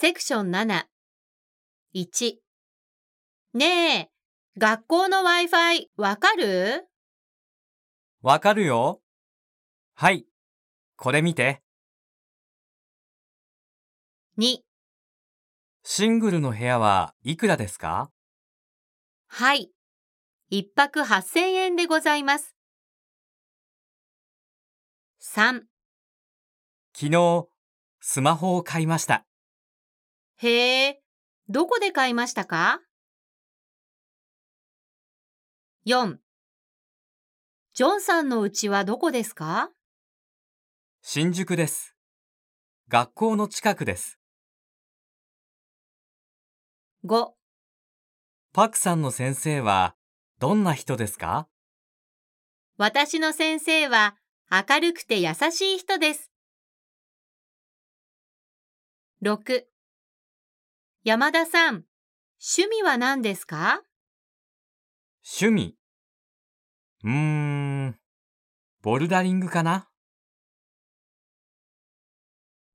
セクション7。1。ねえ、学校の Wi-Fi わかる？わかるよ。はい。これ見て。?2。シングルの部屋はいくらですか？はい。一泊8000円でございます。3。昨日、スマホを買いました。へえ、どこで買いましたか ?4。ジョンさんの家はどこですか？新宿です。学校の近くです。?5。パクさんの先生はどんな人ですか？私の先生は明るくて優しい人です。6山田さん、趣味は何ですか？趣味うーん、ボルダリングかな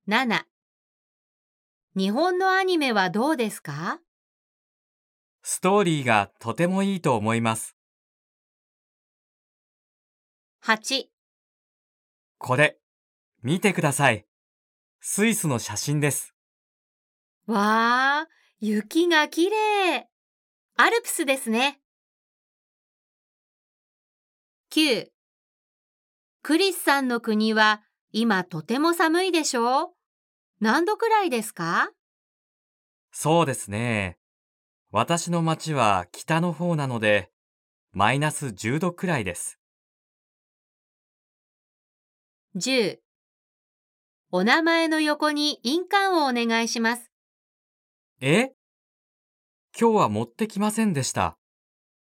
?7 日本のアニメはどうですか？ストーリーがとてもいいと思います。?8 これ、見てください。スイスの写真です。わー、雪がきれい。アルプスですね。9クリスさんの国は今とても寒いでしょう？何度くらいですか？そうですね。私の町は北の方なので、マイナス10度くらいです。?10 お名前の横に印鑑をお願いします。え？今日は持ってきませんでした。